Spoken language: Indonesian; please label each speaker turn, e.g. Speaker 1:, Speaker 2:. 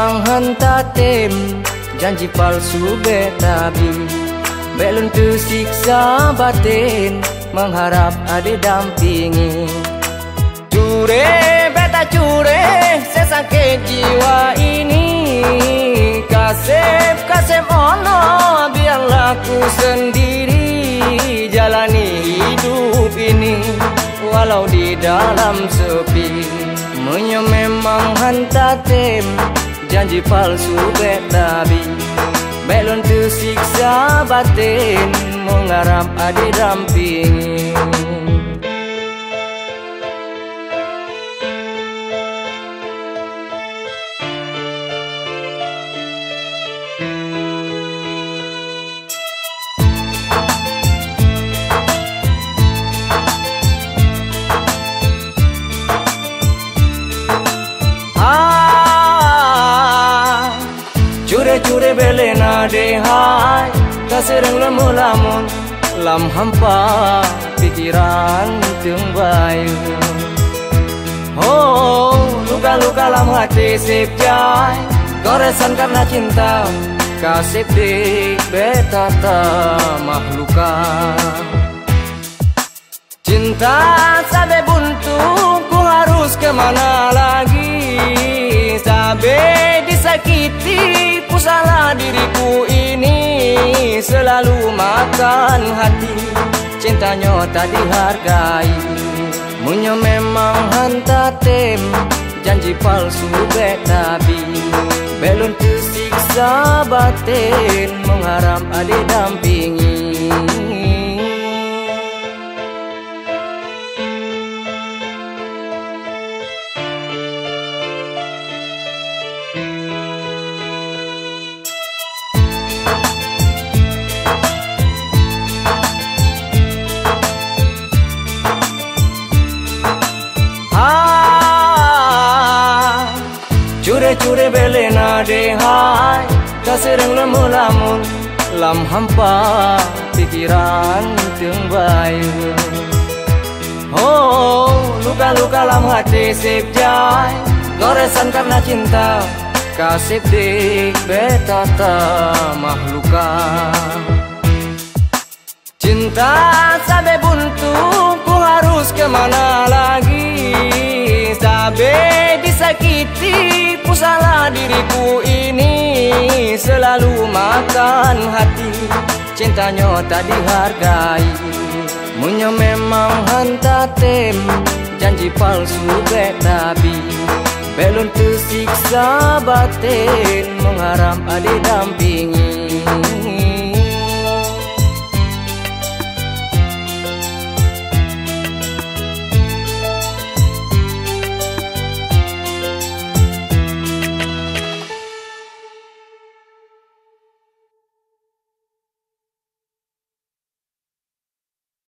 Speaker 1: memang hantatem Janji palsu betabi Belum tersiksa batin Mengharap ada dampingi. Cure beta cure Sesakit jiwa ini. Kasep kasep ono Biarlah ku sendiri Jalani hidup ini. Walau di dalam sepi Menyo memang hantatem Janji palsu betabi Belum tersiksa batin Mengharap ada dampingi bele na de hai Kasereng lemu lamun Lam hampa pikiran tung bayu Oh, luka-luka lam hati sip jai Goresan karena cinta Kasih di betata mahluka Cinta sampai buntu Ku harus ke mana lagi Sampai disakiti salah diriku ini. Selalu makan hati Cintanya tak dihargai. Munyo memang hantatem Janji palsu betabi Belum tersiksa batin Mengharap bele na de hai Kasereng lemu lamun Lam hampa pikiran tung bayu. Oh, luka-luka lam hati sip jai Goresan karena cinta Kasih dik betata mahluka. Cinta sampai buntu Ku harus ke mana lagi? Sampai disakiti diriku ini Selalu makan hati. Cintanya tak dihargai. Munyo memang hantatem Janji palsu betabi Belum tersiksa batin Mengharap ada dampingi